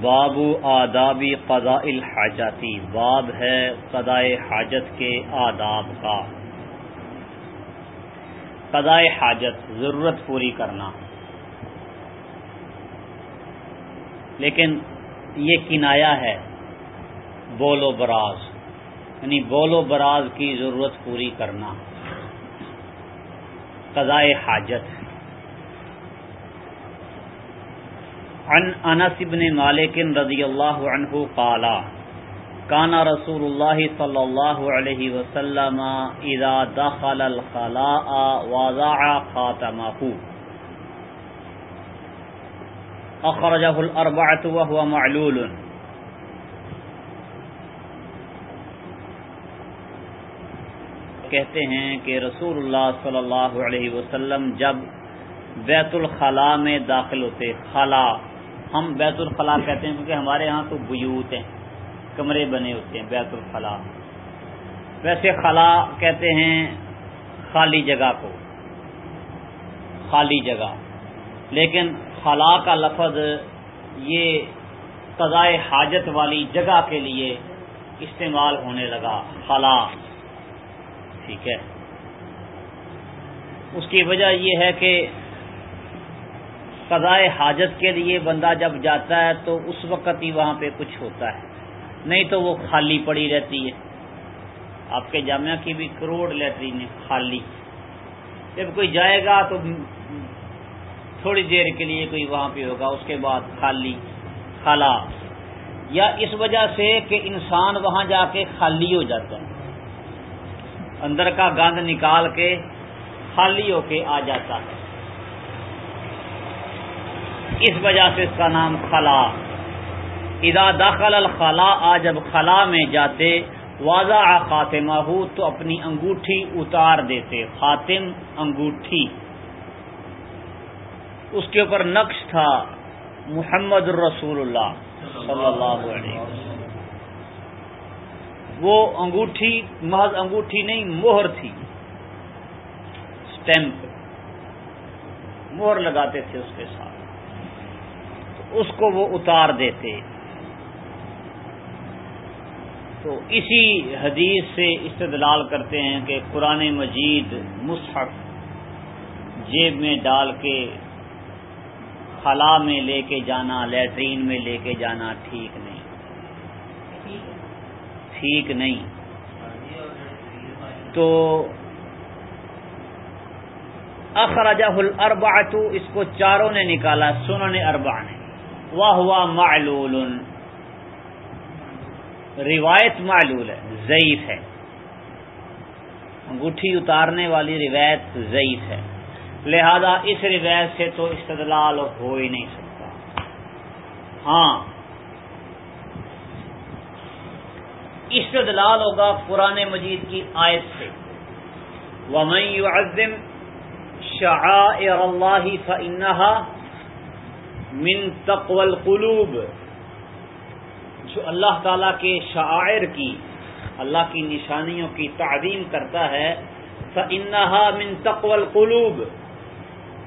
باب آدابی قضاء الحاجاتی باب ہے قضاء حاجت کے آداب کا. قضاء حاجت، ضرورت پوری کرنا. لیکن یہ کنایا ہے بول و براز. یعنی بول و براز کی ضرورت پوری کرنا۔ قضاء حاجت۔ عن انس بن مالک رضی اللہ عنہ قالا کان رسول اللہ صلی اللہ علیہ وسلم اذا دخل الخلاء وضع خاتمه۔ اخرجہ الاربعۃ وهو معلول۔ کہتے ہیں کہ رسول اللہ صلی اللہ علیہ وسلم جب بیت الخلاء میں داخل ہوتے خلا ہم بیت الخلاء کہتے ہیں کیونکہ ہمارے ہاں تو بیوت ہیں، کمرے بنے ہوتے ہیں بیت الخلاء۔ ویسے خلا کہتے ہیں خالی جگہ کو، خالی جگہ۔ لیکن خلا کا لفظ یہ قضاء حاجت والی جگہ کے لیے استعمال ہونے لگا خلا ٹھیک ہے۔ اس کی وجہ یہ ہے کہ قضاء حاجت کے لیے بندہ جب جاتا ہے تو اس وقت ہی وہاں پہ کچھ ہوتا ہے۔ نہیں تو وہ خالی پڑی رہتی ہے۔ آپ کے جامعہ کی بھی کروڑ لیٹرین خالی۔ جب کوئی جائے گا تو تھوڑی دیر کے لیے کوئی وہاں پہ ہوگا، اس کے بعد خالی، خالا۔ یا اس وجہ سے کہ انسان وہاں جا کے خالی ہو جاتا ہے۔ اندر کا گند نکال کے خالی ہو کے آ جاتا ہے۔ اس وجہ سے اس کا نام خلا۔ ادا داخل الخلا، آ جب خلا میں جاتے واضح خاتمہ ہو تو اپنی انگوٹھی اتار دیتے۔ خاتم انگوٹھی۔ اس کے اوپر نقش تھا محمد الرسول اللہ صلی اللہ علیہ وسلم۔ وہ انگوٹھی، محض انگوٹھی نہیں، مہر تھی۔ اسٹیمپ مہر لگاتے تھے اس کے ساتھ۔ اس کو وہ اتار دیتے۔ تو اسی حدیث سے استدلال کرتے ہیں کہ قرآن مجید مصحف جیب میں ڈال کے، خلا میں لے کے جانا، لیٹرین میں لے کے جانا ٹھیک نہیں۔ ٹھیک نہیں۔ تو اخراجہ الاربعۃ، اس کو چاروں نے نکالا، سنن اربع نے۔ واہ معلول۔ روایت معلول ہے، ضعیف ہے۔ انگوٹھی اتارنے والی روایت ضعیف ہے۔ لہذا اس روایت سے تو استدلال ہو ہی نہیں سکتا۔ ہاں۔ استدلال ہوگا قرآن مجید کی آیت سے۔ ومن يعظم شعائر اللہ فإنها من تقوى القلوب۔ جو اللہ تعالی کے شعائر کی، اللہ کی نشانیوں کی تعظیم کرتا ہے، فإنها من تقوى القلوب۔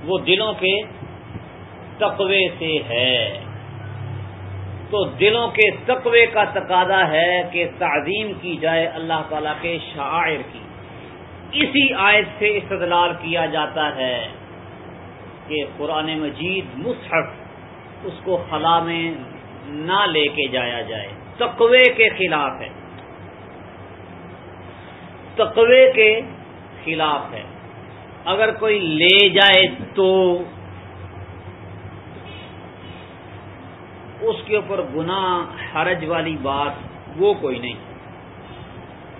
وہ دلوں کے تقوی سے ہے۔ تو دلوں کے تقوی کا تقاضا ہے کہ تعظیم کی جائے اللہ تعالی کے شاعر کی۔ اسی آیت سے استدلال کیا جاتا ہے کہ قرآن مجید مصحف اس کو خلا میں نہ لے کے جایا جائے۔ تقوی کے خلاف ہے۔ تقوی کے خلاف ہے۔ اگر کوئی لے جائے تو اس کے اوپر گناہ، حرج والی بات وہ کوئی نہیں۔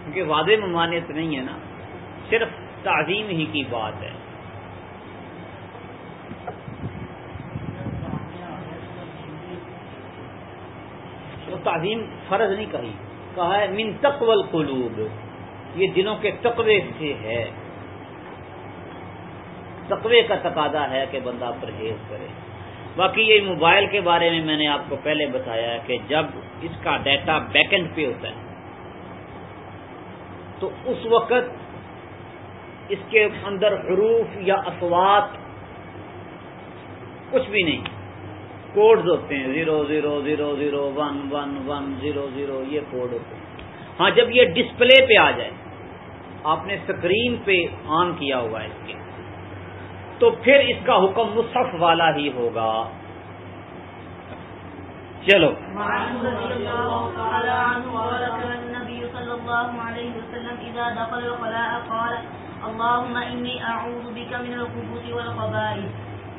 کیونکہ واضح ممانعت نہیں ہے نا، صرف تعظیم ہی کی بات ہے۔ تو تعظیم فرض نہیں کہی، کہا ہے، من تقول قلوب یہ دنوں کے تقوی سے ہے۔ تقوی کا تقاضا ہے کہ بندہ پرہیز کرے۔ باقی یہ موبائل کے بارے میں میں نے آپ کو پہلے بتایا کہ جب اس کا ڈیٹا بیکنڈ پہ ہوتا ہے، تو اس وقت اس کے اندر حروف یا اسوات کچھ بھی نہیں۔ کوڈز ہوتے ہیں، zero zero zero zero, one one one, zero zero, یہ کوڈ ہوتے ہیں۔ ہاں جب یہ ڈسپلے پہ آ جائے، آپ نے اسکرین پہ آن کیا ہوا ہے اس کے۔ تو پھر اس کا حکم مصحف والا ہی ہوگا۔ چلو۔ وعن اللهم إني أعوذ بك من والخبائث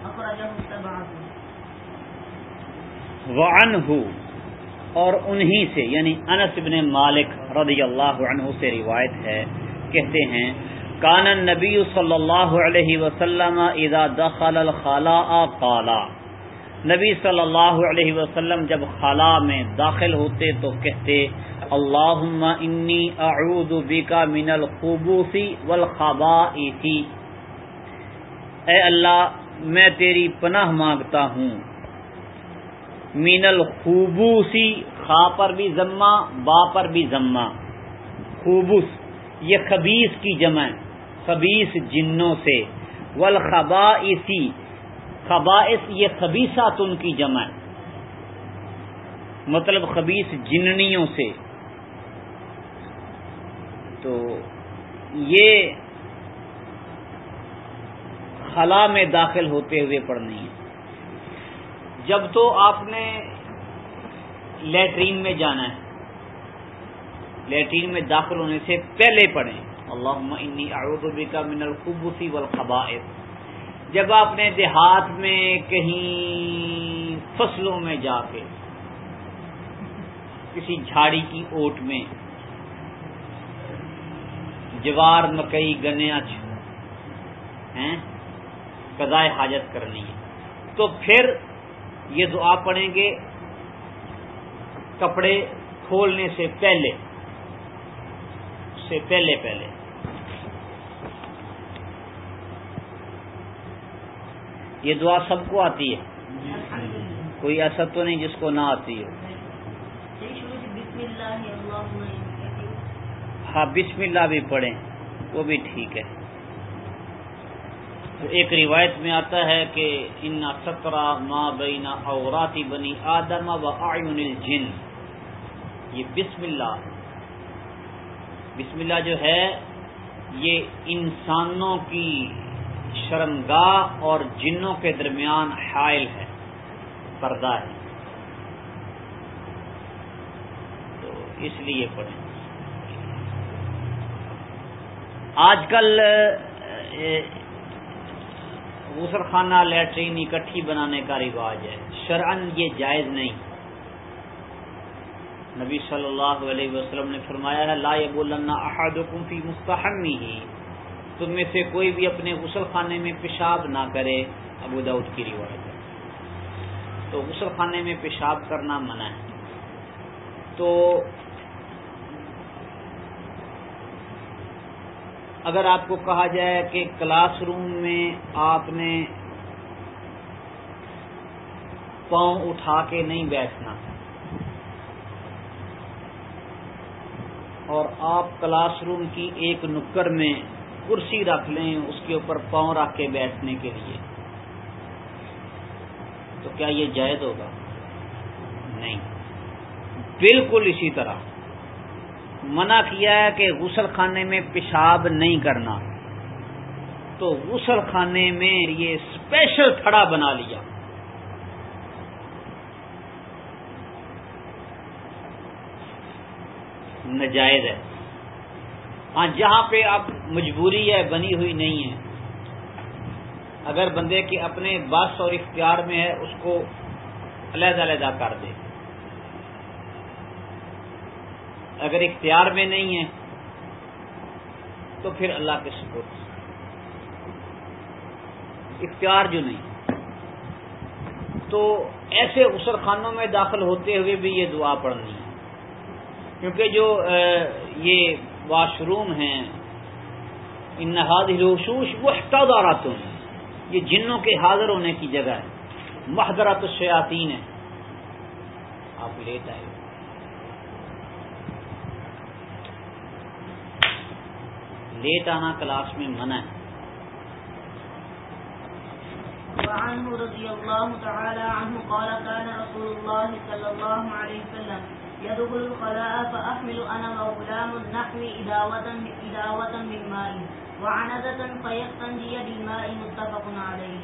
أخرجه السبعة اور انہی سے یعنی انس بن مالک رضی اللہ عنہ سے روایت ہے، کہتے ہیں کان نبی صلی اللہ علیہ وسلم اذا دخل الخلاء قالا نبی صلی اللہ علیہ وسلم جب خلا میں داخل ہوتے تو کہتے، اللہم انی اعوذ بکا من الخبوث والخبائث. اے اللہ، میں تیری پناہ مانگتا ہوں۔ مین الخوبوسی خا پر بھی ضمہ با پر بھی ضمہ خوبوس یہ خبیص کی جمع خبیص جنوں سے. والخبائثی خبائث یہ خبیصات ان کی جمع. مطلب خبیص جننیوں سے. تو یہ خلا میں داخل ہوتے ہوئے پڑھنی ہے. جب تو آپ نے لیٹرین میں جانا ہے. لیٹرین میں داخل ہونے سے پہلے پڑھیں. اللہ انی اعوذ بکا من الخبث والخبائث۔ جب آپ نے دیہات میں کہیں فصلوں میں جا کے کسی جھاڑی کی اوٹ میں جوار، مکئی گنے ہیں، قضائے حاجت کرنی ہے، تو پھر یہ دعا پڑھیں گے کپڑے کھولنے سے پہلے سے پہلے پہلے۔ یہ دعا سب کو آتی ہے۔ کوئی ایسا تو نہیں جس کو نہ آتی ہو۔ بسم اللہ ہاں بسم اللہ بھی پڑھیں، وہ بھی ٹھیک ہے۔ ایک روایت میں آتا ہے کہ ان سترہ ما بین اوراتی بنی آدم و آئین الجن۔ یہ بسم اللہ۔ بسم اللہ جو ہے، یہ انسانوں کی شرمگاہ اور جنوں کے درمیان حائل ہے، پردہ ہے۔ تو اس لیے پڑھیں۔ آج کل غسل خانہ، لیٹرین اکٹھی بنانے کا رواج ہے۔ شرعن یہ جائز نہیں۔ نبی صلی اللہ علیہ وسلم نے فرمایا ہے، لا یبولن احدکم فی مستحمی ہی تم میں سے کوئی بھی اپنے غسل خانے میں پیشاب نہ کرے، ابو داؤد کی روایت ہے۔ تو غسل خانے میں پیشاب کرنا منع ہے۔ تو اگر آپ کو کہا جائے کہ کلاس روم میں آپ نے پاؤں اٹھا کے نہیں بیٹھنا، اور آپ کلاس روم کی ایک نکر میں کرسی رکھ لیں اس کے اوپر پاؤں رکھ کے بیٹھنے کے لیے۔ تو کیا یہ جائز ہوگا؟ نہیں۔ بالکل اسی طرح۔ منع کیا ہے کہ غسل خانے میں پیشاب نہیں کرنا۔ تو غسل خانے میں یہ اسپیشل تھڑا بنا لیا۔ نجائز ہے۔ ہاں جہاں پہ اب مجبوری ہے، بنی ہوئی نہیں ہے۔ اگر بندے کے اپنے بس اور اختیار میں ہے، اس کو علیحدہ علیحدہ کر دے۔ اگر اختیار میں نہیں ہے، تو پھر اللہ کے سپورٹ اختیار جو نہیں۔ تو ایسے غسل خانوں میں داخل ہوتے ہوئے بھی یہ دعا پڑھنی ہے۔ کیونکہ جو یہ واش روم ہیں۔ ان روشوش وہ تم یہ جنوں کے حاضر ہونے کی جگہ ہے۔ محدرات الشیاطین ہے آپ لیٹ آئے۔ لیٹ آنا کلاس میں منع ہے۔ وعنه رضي الله تعالى عنه قال كان رسول الله صلى الله عليه وسلم يدخل الخلاء فأحمل أنا وغلام نحوي إداوة, إداوة من ماء وعنزة فيستنجي بالماء متفق عليه.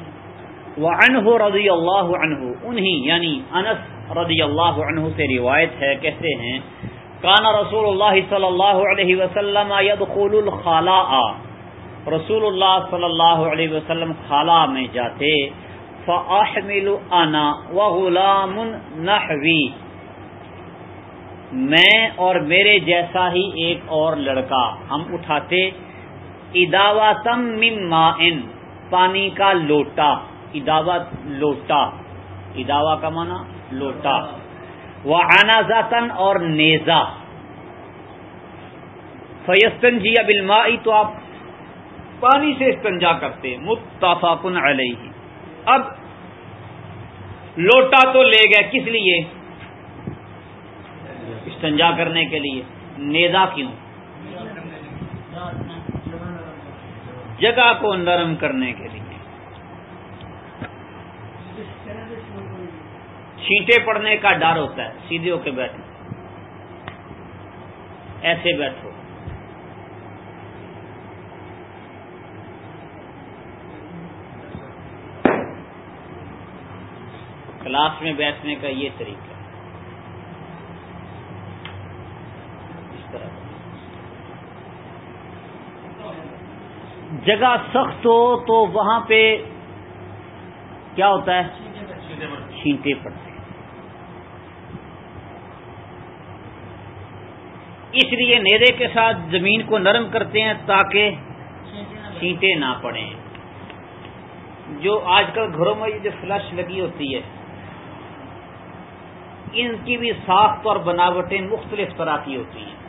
وعنه رضی اللہ عنہ انہی یعنی انس رضی اللہ عنہ سے روایت ہے کہتے ہیں کانا رسول اللہ صلی اللہ علیہ وسلم يدخل الخلاء. رسول اللہ صلی اللہ علیہ وسلم خلا میں جاتے فاحمل انا وغلام نحوی میں اور میرے جیسا ہی ایک اور لڑکا ہم اٹھاتے اداوا تم مائن پانی کا لوٹا اداوا لوٹا اداوا کا مانا لوٹا وہ آنا ذاتن اور نیزا فیستن جی اب تو آپ پانی سے استنجا کرتے، متفقن علیہ۔ اب لوٹا تو لے گئے، کس لیے؟ استنجا کرنے کے لیے نیزا کیوں؟ جگہ کو نرم کرنے کے لیے۔ چھینٹے پڑنے کا ڈر ہوتا ہے، سیدھے ہو کے بیٹھو۔ ایسے بیٹھو۔ کلاس میں بیٹھنے کا یہ طریقہ اس طرح جگہ سخت ہو تو وہاں پہ کیا ہوتا ہے؟ چھینٹے پڑتے ہیں۔ اس لیے نیرے کے ساتھ زمین کو نرم کرتے ہیں تاکہ چھینٹے نہ پڑیں جو آج کل گھروں میں جو فلش لگی ہوتی ہے، ان کی بھی ساخت اور بناوٹیں مختلف طرح کی ہوتی ہیں۔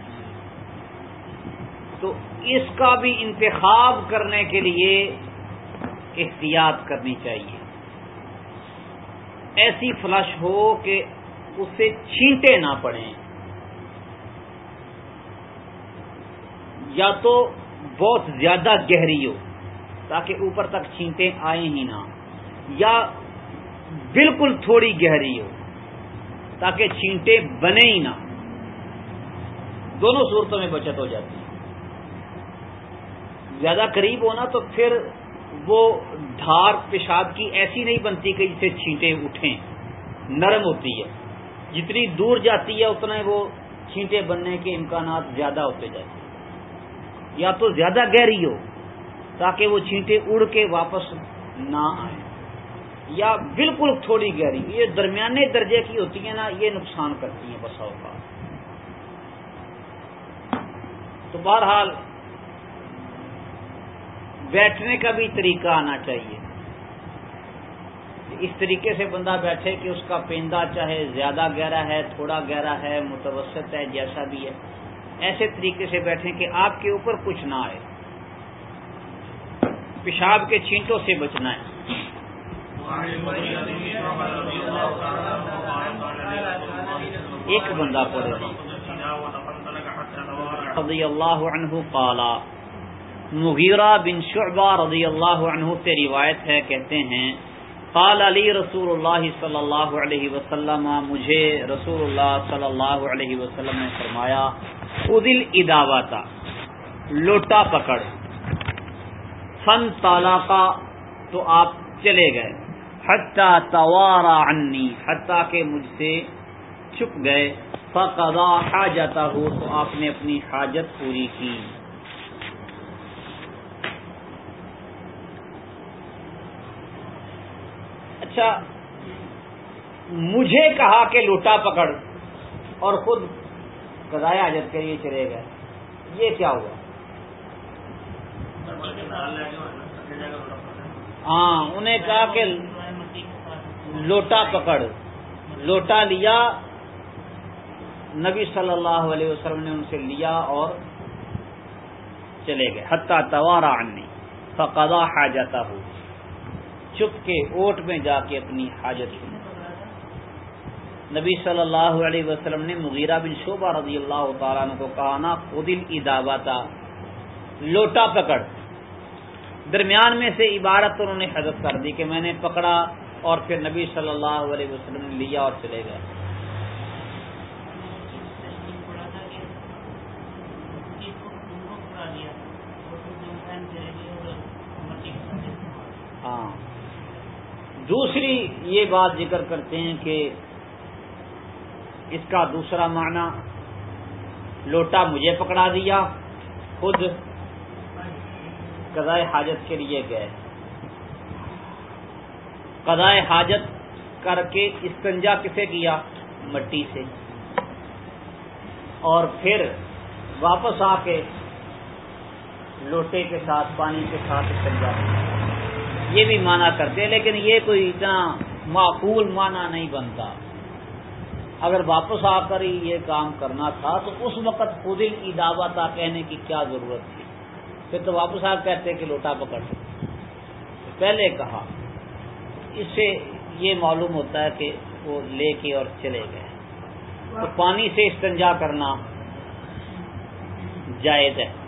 تو اس کا بھی انتخاب کرنے کے لیے احتیاط کرنی چاہیے۔ ایسی فلش ہو کہ اس سے چھینٹے نہ پڑیں۔ یا تو بہت زیادہ گہری ہو تاکہ اوپر تک چھینٹے آئیں ہی نہ۔ یا بالکل تھوڑی گہری ہو تاکہ چھینٹے بنے ہی نہ۔ دونوں صورتوں میں بچت ہو جاتی ہے۔ زیادہ قریب ہونا تو پھر وہ دھار پیشاب کی ایسی نہیں بنتی کہ جسے چھینٹے اٹھیں۔ نرم ہوتی ہے۔ جتنی دور جاتی ہے، اتنا وہ چھینٹے بننے کے امکانات زیادہ ہوتے جاتے ہیں۔ یا تو زیادہ گہری ہو تاکہ وہ چھینٹے اڑ کے واپس نہ آئیں۔ یا بالکل تھوڑی گہری، یہ درمیانے درجے کی ہوتی ہیں نا، یہ نقصان کرتی ہیں بسا اوقات۔ تو بہرحال بیٹھنے کا بھی طریقہ آنا چاہیے۔ اس طریقے سے بندہ بیٹھے کہ اس کا پیندہ چاہے زیادہ گہرا ہے، تھوڑا گہرا ہے، متوسط ہے، جیسا بھی ہے۔ ایسے طریقے سے بیٹھیں کہ آپ کے اوپر کچھ نہ آئے۔ پیشاب کے چھینٹوں سے بچنا ہے۔ ایک بندہ پڑے رضی اللہ عنہ قالا۔ مغیرہ بن شعبہ رضی اللہ عنہ سے روایت ہے، کہتے ہیں، قال علی رسول اللہ صلی اللہ علیہ وسلم، مجھے رسول اللہ صلی اللہ علیہ وسلم نے فرمایا ادل اداواتا لوٹا پکڑ۔ فن تالا تو آپ چلے گئے۔ حتیٰ توارا عنی حتیٰ کہ مجھ سے چھپ گئے۔ فقضا حاجتا ہو تو آپ نے اپنی حاجت پوری کی۔ اچھا مجھے کہا کہ لوٹا پکڑ۔ اور خود قضاء حاجت کے لیے چلے گئے۔ یہ کیا ہوا؟ ہاں انہیں کہا کہ لوٹا پکڑ۔ لوٹا لیا۔ نبی صلی اللہ علیہ وسلم نے ان سے لیا اور چلے گئے۔ حتیٰ توارا عنی، فقضا حاجتا ہو چپ کے اوٹ میں جا کے اپنی حاجت سنی نبی صلی اللہ علیہ وسلم نے مغیرہ بن شعبہ رضی اللہ تعالیٰ عنہ کو کہا نا خود اداواتا لوٹا پکڑ۔ درمیان میں سے عبارت انہوں نے حضرت کر دی کہ میں نے پکڑا اور پھر نبی صلی اللہ علیہ وسلم نے لیا اور چلے گئے۔ ہاں۔ دوسری یہ بات ذکر کرتے ہیں کہ اس کا دوسرا معنی لوٹا مجھے پکڑا دیا، خود قضاء حاجت کے لیے گئے۔ قضاء حاجت کر کے استنجا کسے کیا؟ مٹی سے۔ اور پھر واپس آ کے لوٹے کے ساتھ، پانی کے ساتھ استنجا کیا۔ یہ بھی مانا کرتے ہیں، لیکن یہ کوئی اتنا معقول مانا نہیں بنتا۔ اگر واپس آ کر ہی یہ کام کرنا تھا، تو اس وقت خود ہی دعویٰ تھا کہنے کی کیا ضرورت تھی۔ پھر تو واپس آ کہتے کہ لوٹا پکڑ۔ پہلے کہا، اس سے یہ معلوم ہوتا ہے کہ وہ لے کے اور چلے گئے۔ تو پانی سے استنجا کرنا جائز ہے۔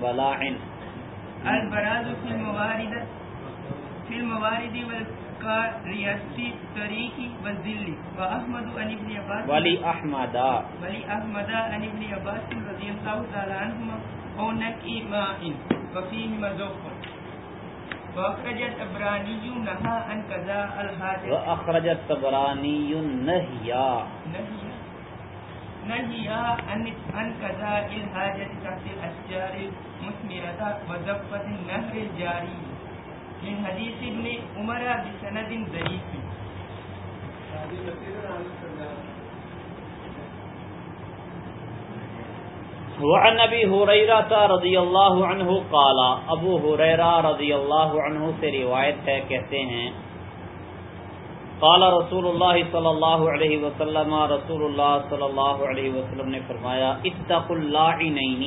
ثلاثہ ملاعن البراز في الموارد في الموارد والقاريات الطريق والذل. واحمد عن ابن عباس ولی احمدا ولی احمد عن ابن عباس رضي الله تعالى عنهما نقي ماء. وفيه مذوق. واخرج الابراني نهى عن كذا الحاجة. واخرج الطبرانی النہیا نهي نهي عن عن كذا الحاجة تحت الاشجار المثمرة وزفة النهر الجاري. من حديث ابن عمر بسند ضعيف. وعن ابی حریرہ رضی اللہ عنہ قال ابو حریرہ رضی اللہ عنہ سے روایت ہے، کہتے ہیں قال رسول اللہ صلی اللہ علیہ وسلم، رسول اللہ صلی اللہ علیہ وسلم نے فرمایا اتق اللعنین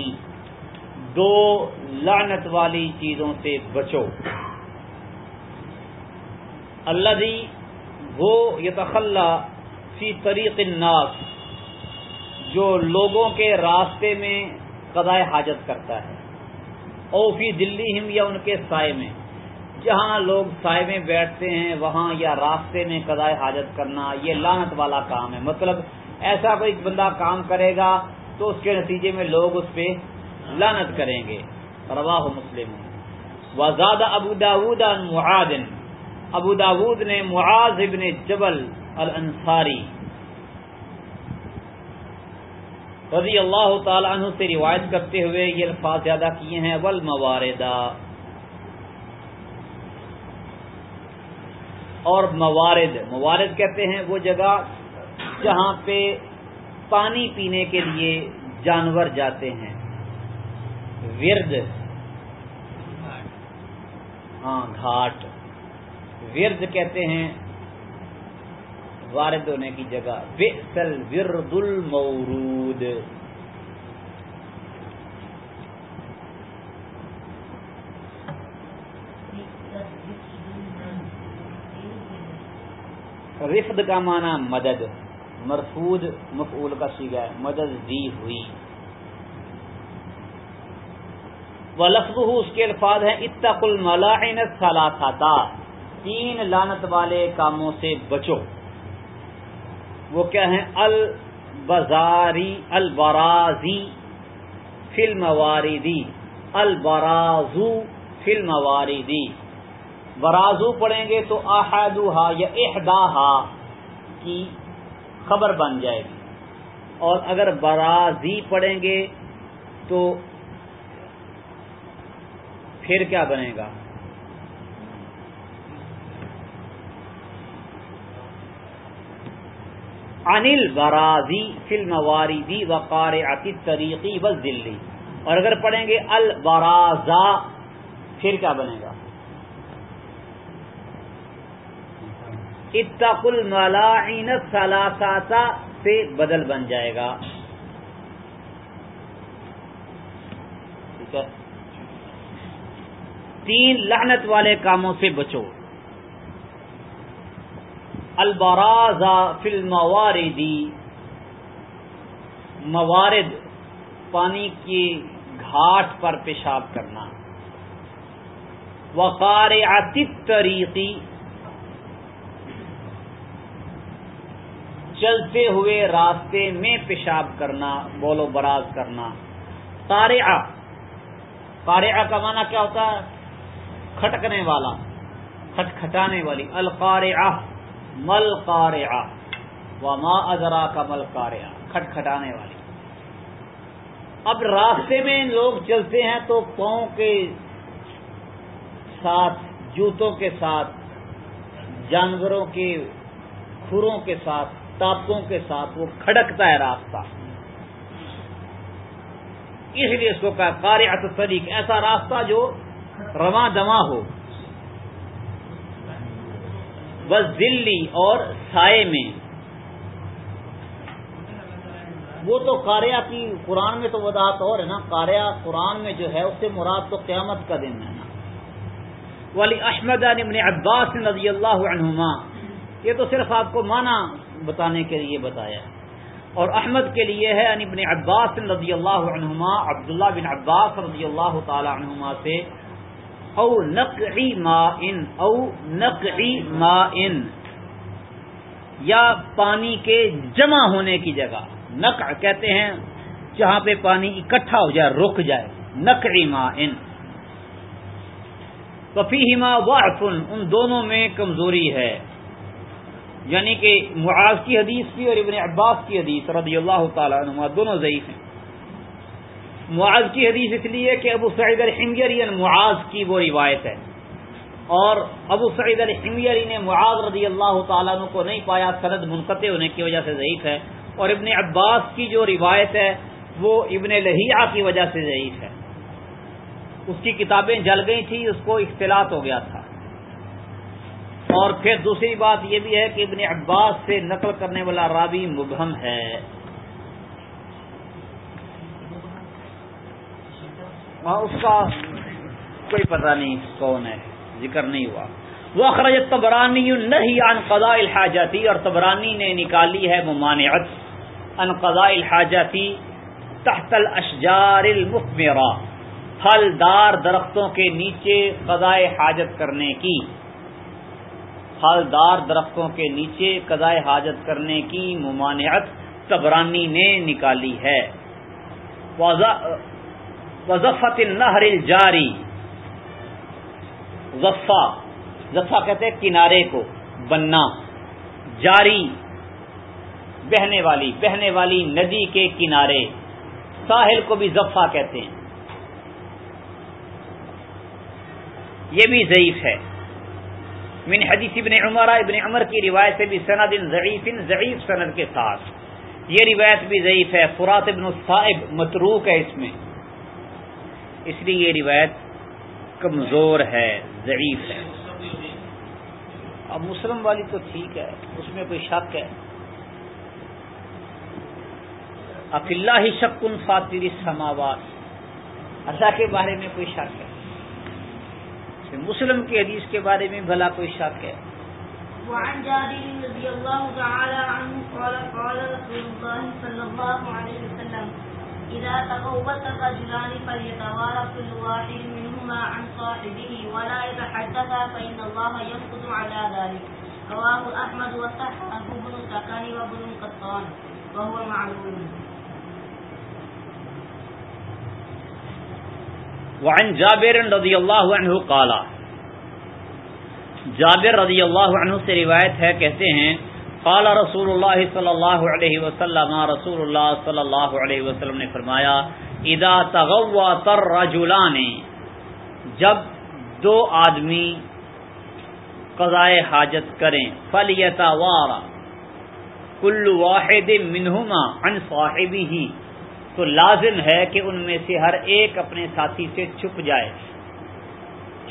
دو لعنت والی چیزوں سے بچو۔ الذي وہ یتخلا فی طریق الناس، جو لوگوں کے راستے میں قضاء حاجت کرتا ہے، او فی دلی یا ان کے سائے میں۔ جہاں لوگ سائے میں بیٹھتے ہیں، وہاں یا راستے میں قضاء حاجت کرنا، یہ لانت والا کام ہے۔ مطلب ایسا کوئی بندہ کام کرے گا تو اس کے نتیجے میں لوگ اس پہ لانت کریں گے۔ رواہ مسلم۔ وزاد ابو داود عن ابو داود نے معاذ ابن جبل الانصاری رضی اللہ تعالی عنہ سے روایت کرتے ہوئے یہ الفاظ زیادہ کیے ہیں۔ ول مواردہ اور موارد موارد کہتے ہیں وہ جگہ جہاں پہ پانی پینے کے لیے جانور جاتے ہیں۔ ورد۔ ہاں گھاٹ۔ ورد کہتے ہیں وارد ہونے کی جگہ۔ بئسل ورد المورود رفد کا معنی مدد مرفود مفعول کا سیگا ہے، مدد دی ہوئی۔ وہ لفظ اس کے الفاظ ہیں، اتق الملاعن ثلاثتا تین لانت والے کاموں سے بچو۔ وہ کیا ہیں؟ البزاری، البرازی فلم واردی البرازو فلم واردی برازو پڑھیں گے تو احدوہا یا احداہا کی خبر بن جائے گی۔ اور اگر برازی پڑھیں گے تو پھر کیا بنے گا؟ انل برازی فلم واردی وقار عتی طریقی و دلی اور اگر پڑھیں گے البرازا، پھر کیا بنے گا؟ اتق الملاعین سلاساتا سے بدل بن جائے گا۔ ٹھیک ہے۔ تین لعنت والے کاموں سے بچو۔ البرازا فل مواردی موارد، پانی کی گھاٹ پر پیشاب کرنا۔ وقار طریقی چلتے ہوئے راستے میں پیشاب کرنا، بولو براز کرنا۔ قارعہ۔ قارعہ کا معنی کیا ہوتا ہے؟ کھٹکنے والا، کھٹکھٹانے والی۔ القارعہ۔ مل قارعہ۔ وما ادرا کا مل قارعہ۔ کھٹکھٹانے والی۔ اب راستے میں لوگ چلتے ہیں تو پاؤں کے ساتھ، جوتوں کے ساتھ، جانوروں کے کھروں کے ساتھ تاپوں کے ساتھ وہ کھڑکتا ہے راستہ۔ اس لیے اس کو کہا کار طریق ایسا راستہ جو رواں دواں ہو۔ بس دلی اور سائے میں۔ وہ تو کاریا کی قرآن میں تو وضاحت اور ہے نا۔ کاریا قرآن میں جو ہے، اس سے مراد تو قیامت کا دن ہے نا۔ ولی احمد ابن عباس رضی اللہ عنہما، یہ تو صرف آپ کو مانا بتانے کے لیے بتایا اور احمد کے لیے ہے ابن عباس رضی اللہ عنہما، عبداللہ بن عباس رضی اللہ تعالی عنہما سے، او نقعی ما ان او نقعی ما ان یا پانی کے جمع ہونے کی جگہ۔ نقع کہتے ہیں جہاں پہ پانی اکٹھا ہو جائے، رک جائے۔ نقعی ما ان وفیہما واعفن ان دونوں میں کمزوری ہے۔ یعنی کہ معاذ کی حدیث بھی اور ابن عباس کی حدیث رضی اللہ تعالیٰ عنہ دونوں ضعیف ہیں۔ معاذ کی حدیث اس لیے کہ ابو سعید الحمری معاذ کی وہ روایت ہے۔ اور ابو سعید الحمری نے معاذ رضی اللہ تعالیٰ عنہ کو نہیں پایا، سند منقطع ہونے کی وجہ سے ضعیف ہے۔ اور ابن عباس کی جو روایت ہے، وہ ابن لہیا کی وجہ سے ضعیف ہے۔ اس کی کتابیں جل گئی تھی اس کو اختلاط ہو گیا تھا۔ اور پھر دوسری بات یہ بھی ہے کہ ابن عباس سے نقل کرنے والا راوی مبہم ہے۔ ہاں، اس کا کوئی پتہ نہیں کون ہے، ذکر نہیں ہوا۔ وہ اخراج تبرانی نہیں ان قضاء الحاجاتی اور تبرانی نے نکالی ہے ممانعت ان قضاء الحاجاتی تحت الاشجار المثمرہ پھلدار درختوں کے نیچے قضاء حاجت کرنے کی۔ پھلدار درختوں کے نیچے قضاء حاجت کرنے کی ممانعت تبرانی نے نکالی ہے۔ وظفت النہر الجاری۔ ضفا ضفا کہتے ہیں کنارے کو، بننا۔ جاری، بہنے والی بہنے والی ندی کے کنارے۔ ساحل کو بھی ضفا کہتے ہیں۔ یہ بھی ضعیف ہے۔ من حدیث ابن عمر ابن عمر کی روایت سے بھی سند ضعیف ضعیف سند کے ساتھ۔ یہ روایت بھی ضعیف ہے۔ فرات ابن الصائب متروک ہے اس میں۔ اس لیے یہ روایت کمزور ہے، ضعیف ہے۔ اب مسلم والی تو ٹھیک ہے، اس میں کوئی شک ہے؟ اف اللہ ہی شکن فاتر سماوات اللہ کے بارے میں کوئی شک ہے؟ مسلم کی حدیث کے بارے میں بھلا کوئی شک ہے۔ وعن جابر رضي الله تعالى عنه قال قال رسول الله صلى الله عليه وسلم إذا تغوت الرجلان فليتوارى كل واحد منهما عن صاحبه ولا يتحدث، فإن الله يسقط على ذلك. رواه أحمد وصححه ابن سكاني وابن قطان، وهو معلوم. وعن جابر رضی اللہ عنہ قالا جابر رضی اللہ عنہ سے روایت ہے، کہتے ہیں، قال رسول اللہ صلی اللہ علیہ وسلم، رسول اللہ صلی اللہ علیہ وسلم نے فرمایا، اذا تغوت الرجلان، جب دو آدمی قضاء حاجت کریں، فلیتوارا، کل واحد منہما عن صاحبہ۔ تو لازم ہے کہ ان میں سے ہر ایک اپنے ساتھی سے چھپ جائے۔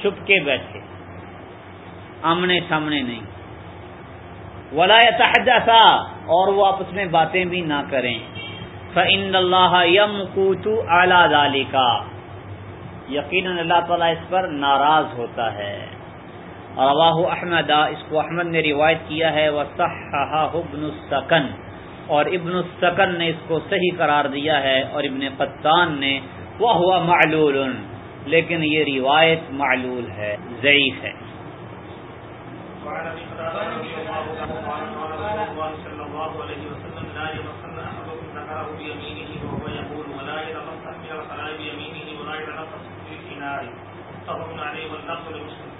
چھپ کے بیٹھے۔ آمنے سامنے نہیں۔ ولا تحدثا اور وہ آپس میں باتیں بھی نہ کریں۔ فعن اللہ یم کوتو اعلی کا یقیناً اللہ تعالیٰ اس پر ناراض ہوتا ہے۔ اور احمد، اس کو احمد نے روایت کیا ہے۔ وہ ابن السکن اور ابن السکن نے اس کو صحیح قرار دیا ہے اور ابن قطان نے وہ ہوا معلول، لیکن یہ روایت معلول ہے، ضعیف ہے۔ الله عليه وسلم، لا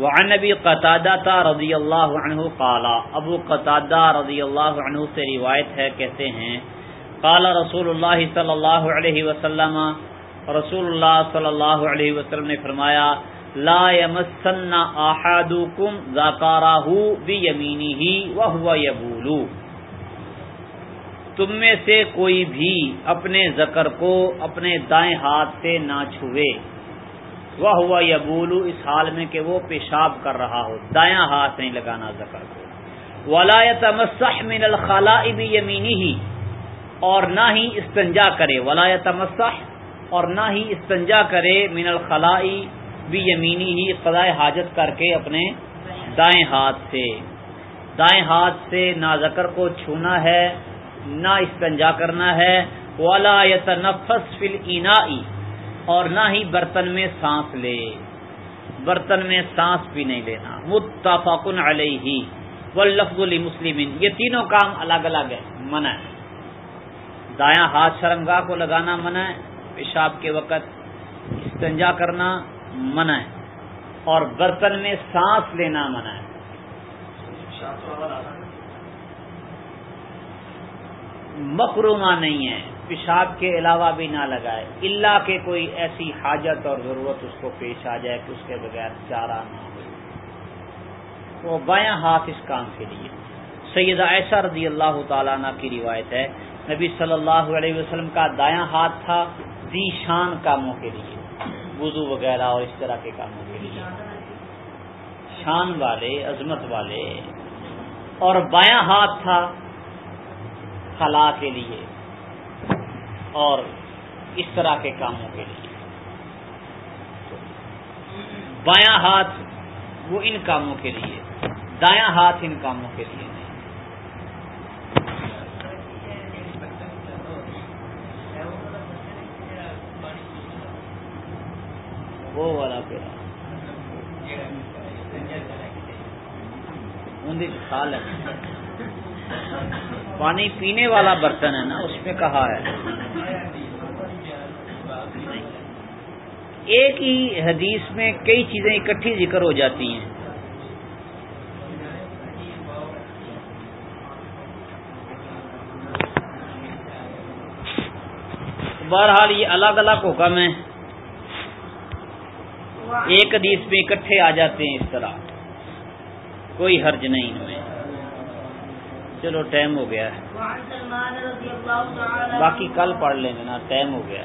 وعن ابی قطادہ رضی اللہ عنہ قال ابو قطادہ رضی اللہ عنہ سے روایت ہے، کہتے ہیں، قال رسول اللہ صلی اللہ علیہ وسلم، رسول اللہ صلی اللہ علیہ وسلم نے فرمایا، لا يمسن احدكم ذکرہ بیمینہ وهو یبول۔ تم میں سے کوئی بھی اپنے ذکر کو اپنے دائیں ہاتھ سے نہ چھوے وہ ہوا یبول اس حال میں کہ وہ پیشاب کر رہا ہو، دایاں ہاتھ نہیں لگانا ذکر کو۔ ولایت مسح من الخلاء بیمینہ ہی اور نہ ہی استنجا کرے۔ ولایت مسح اور نہ ہی استنجا کرے من الخلاء بھی یمینی ہی قضاء حاجت کر کے اپنے دائیں ہاتھ سے۔ دائیں ہاتھ سے نہ ذکر کو چھونا ہے، نہ استنجا کرنا ہے۔ ولا یتنفس فی الاناء اور نہ ہی برتن میں سانس لے۔ برتن میں سانس بھی نہیں لینا۔ متفق علیہ۔ واللفظ لمسلم۔ یہ تینوں کام الگ الگ ہے منع ہے۔ دایاں ہاتھ شرمگاہ کو لگانا منع ہے۔ پیشاب کے وقت استنجا کرنا منع ہے۔ اور برتن میں سانس لینا منع ہے۔ شاہ نہیں ہے۔ پیشاب کے علاوہ بھی نہ لگائے۔ اللہ کے کوئی ایسی حاجت اور ضرورت اس کو پیش آ جائے کہ اس کے بغیر چارہ نہ ہو۔ تو بایاں ہاتھ اس کام کے لیے۔ سیدہ عائشہ رضی اللہ تعالیٰ عنہ کی روایت ہے، نبی صلی اللہ علیہ وسلم کا دایاں ہاتھ تھا دی شان کاموں کے لیے، وضو وغیرہ اور اس طرح کے کاموں کے لیے۔ شان والے، عظمت والے۔ اور بایاں ہاتھ تھا خلا کے لیے۔ اور اس طرح کے کاموں کے لیے۔ بایاں ہاتھ وہ ان کاموں کے لیے، دایاں ہاتھ ان کاموں کے لیے نہیں۔ وہ والا پیرا ہے پانی پینے والا برتن ہے نا، اس میں کہا ہے۔ ایک ہی حدیث میں کئی چیزیں اکٹھی ذکر ہو جاتی ہیں۔ بہرحال یہ الگ الگ حکم ہے ایک حدیث میں اکٹھے آ جاتے ہیں اس طرح۔ کوئی حرج نہیں میں چلو ٹائم ہو گیا۔ ہے باقی کل پڑھ لیں گے نا ٹائم ہو گیا۔